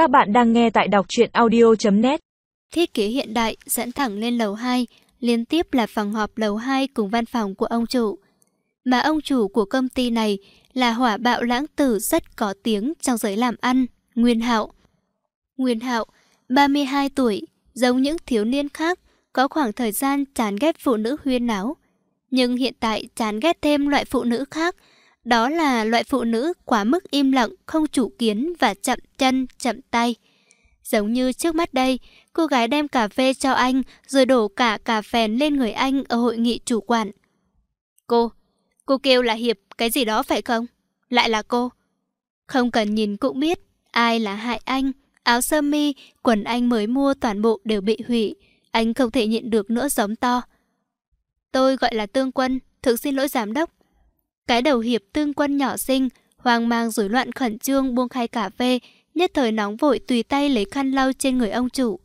Các bạn đang nghe tại đọc truyện audio.net Thiết kế hiện đại dẫn thẳng lên lầu 2, liên tiếp là phòng họp lầu 2 cùng văn phòng của ông chủ. Mà ông chủ của công ty này là hỏa bạo lãng tử rất có tiếng trong giới làm ăn, Nguyên Hạo. Nguyên Hạo, 32 tuổi, giống những thiếu niên khác, có khoảng thời gian chán ghét phụ nữ huyên náo. Nhưng hiện tại chán ghét thêm loại phụ nữ khác, đó là loại phụ nữ quá mức im lặng, không chủ kiến và chậm chân, chậm tay. Giống như trước mắt đây, cô gái đem cà phê cho anh rồi đổ cả cà phèn lên người anh ở hội nghị chủ quản. Cô, cô kêu là Hiệp cái gì đó phải không? Lại là cô. Không cần nhìn cũng biết ai là hại anh. Áo sơ mi, quần anh mới mua toàn bộ đều bị hủy. Anh không thể nhịn được nữa giống to. Tôi gọi là Tương Quân, thực xin lỗi giám đốc. Cái đầu hiệp tương quân nhỏ xinh, hoang mang rối loạn khẩn trương buông khay cà phê, nhất thời nóng vội tùy tay lấy khăn lau trên người ông chủ.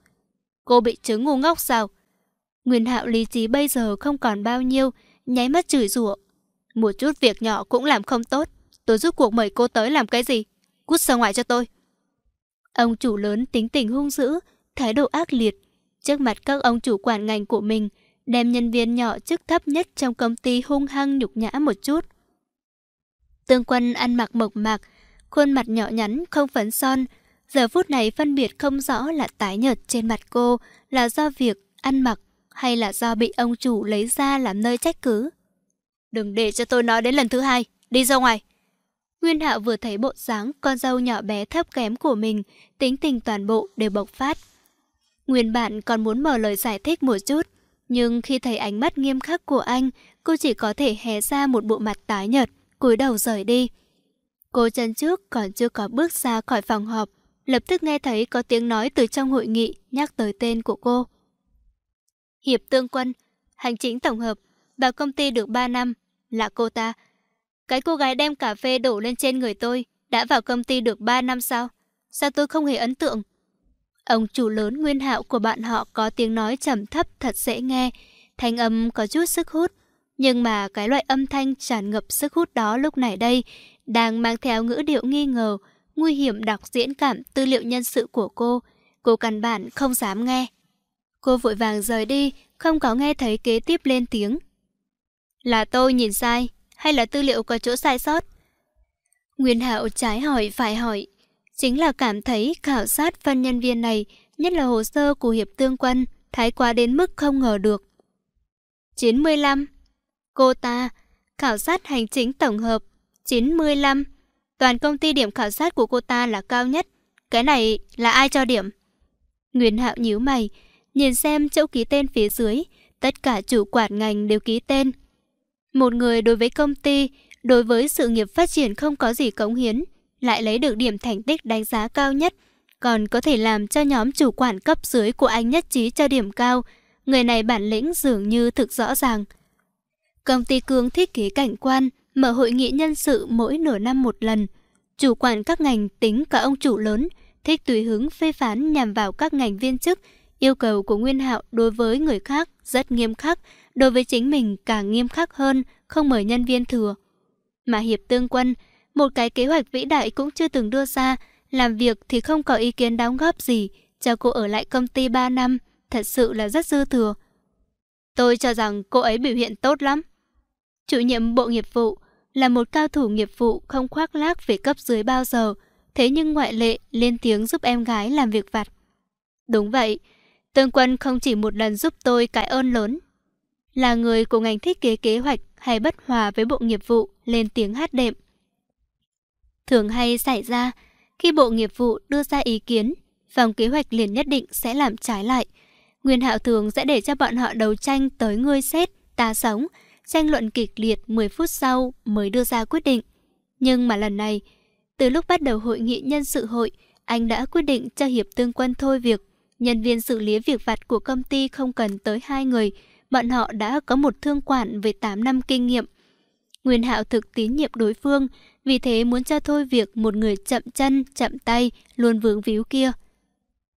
Cô bị chứng ngu ngốc sao? Nguyên hạo lý trí bây giờ không còn bao nhiêu, nháy mắt chửi rủa. Một chút việc nhỏ cũng làm không tốt, tôi rút cuộc mời cô tới làm cái gì? Cút ra ngoài cho tôi. Ông chủ lớn tính tình hung dữ, thái độ ác liệt. Trước mặt các ông chủ quản ngành của mình, đem nhân viên nhỏ chức thấp nhất trong công ty hung hăng nhục nhã một chút. Tương quân ăn mặc mộc mạc, khuôn mặt nhỏ nhắn không phấn son. Giờ phút này phân biệt không rõ là tái nhợt trên mặt cô là do việc ăn mặc hay là do bị ông chủ lấy ra làm nơi trách cứ. Đừng để cho tôi nói đến lần thứ hai, đi ra ngoài. Nguyên Hạo vừa thấy bộ dáng con dâu nhỏ bé thấp kém của mình, tính tình toàn bộ đều bộc phát. Nguyên bản còn muốn mở lời giải thích một chút, nhưng khi thấy ánh mắt nghiêm khắc của anh, cô chỉ có thể hé ra một bộ mặt tái nhợt, cúi đầu rời đi. Cô chân trước còn chưa có bước ra khỏi phòng họp, lập tức nghe thấy có tiếng nói từ trong hội nghị nhắc tới tên của cô. Hiệp Tương Quân, hành chính tổng hợp, vào công ty được 3 năm, là cô ta. Cái cô gái đem cà phê đổ lên trên người tôi, đã vào công ty được 3 năm sao? Sao tôi không hề ấn tượng? Ông chủ lớn nguyên hạo của bạn họ có tiếng nói trầm thấp thật dễ nghe, thanh âm có chút sức hút. Nhưng mà cái loại âm thanh tràn ngập sức hút đó lúc này đây đang mang theo ngữ điệu nghi ngờ, nguy hiểm đọc diễn cảm tư liệu nhân sự của cô. Cô căn bản không dám nghe. Cô vội vàng rời đi, không có nghe thấy kế tiếp lên tiếng. Là tôi nhìn sai, hay là tư liệu có chỗ sai sót? Nguyên Hạo trái hỏi phải hỏi. Chính là cảm thấy khảo sát phân nhân viên này, nhất là hồ sơ của Hiệp Tương Quân, thái quá đến mức không ngờ được. 95 Cô ta, khảo sát hành chính tổng hợp, 95. Toàn công ty điểm khảo sát của cô ta là cao nhất. Cái này là ai cho điểm? Nguyên Hạo nhíu mày, nhìn xem chỗ ký tên phía dưới, tất cả chủ quản ngành đều ký tên. Một người đối với công ty, đối với sự nghiệp phát triển không có gì cống hiến, lại lấy được điểm thành tích đánh giá cao nhất, còn có thể làm cho nhóm chủ quản cấp dưới của anh nhất trí cho điểm cao. Người này bản lĩnh dường như thực rõ ràng. Công ty Cương thiết kế cảnh quan, mở hội nghị nhân sự mỗi nửa năm một lần. Chủ quản các ngành tính cả ông chủ lớn, thích tùy hứng phê phán nhằm vào các ngành viên chức. Yêu cầu của Nguyên Hạo đối với người khác rất nghiêm khắc, đối với chính mình càng nghiêm khắc hơn, không mời nhân viên thừa. Mà Hiệp Tương Quân, một cái kế hoạch vĩ đại cũng chưa từng đưa ra, làm việc thì không có ý kiến đóng góp gì, cho cô ở lại công ty 3 năm, thật sự là rất dư thừa. Tôi cho rằng cô ấy biểu hiện tốt lắm. Chủ nhiệm bộ nghiệp vụ là một cao thủ nghiệp vụ không khoác lác về cấp dưới bao giờ, thế nhưng ngoại lệ lên tiếng giúp em gái làm việc vặt. Đúng vậy, Tương Quân không chỉ một lần giúp tôi cái ơn lớn. Là người của ngành thiết kế kế hoạch hay bất hòa với bộ nghiệp vụ lên tiếng hát đệm. Thường hay xảy ra, khi bộ nghiệp vụ đưa ra ý kiến, phòng kế hoạch liền nhất định sẽ làm trái lại. Nguyên Hạo thường sẽ để cho bọn họ đấu tranh tới ngươi xét, ta sống, tranh luận kịch liệt 10 phút sau mới đưa ra quyết định. Nhưng mà lần này, từ lúc bắt đầu hội nghị nhân sự hội, anh đã quyết định cho Hiệp Tương Quân thôi việc. Nhân viên xử lý việc vặt của công ty không cần tới hai người, bọn họ đã có một thương quản về 8 năm kinh nghiệm. Nguyên Hạo thực tín nhiệm đối phương, vì thế muốn cho thôi việc một người chậm chân, chậm tay, luôn vướng víu kia.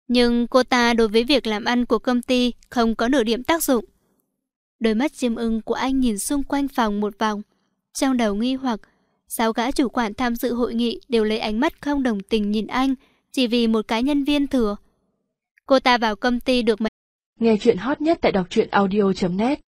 Nhưng cô ta đối với việc làm ăn của công ty không có nửa điểm tác dụng. Đôi mắt chim ưng của anh nhìn xung quanh phòng một vòng. Trong đầu nghi hoặc, sáu gã chủ quản tham dự hội nghị đều lấy ánh mắt không đồng tình nhìn anh, chỉ vì một cái nhân viên thừa. Cô ta vào công ty được mấy Nghe chuyện hot nhất tại đọc truyện audio.net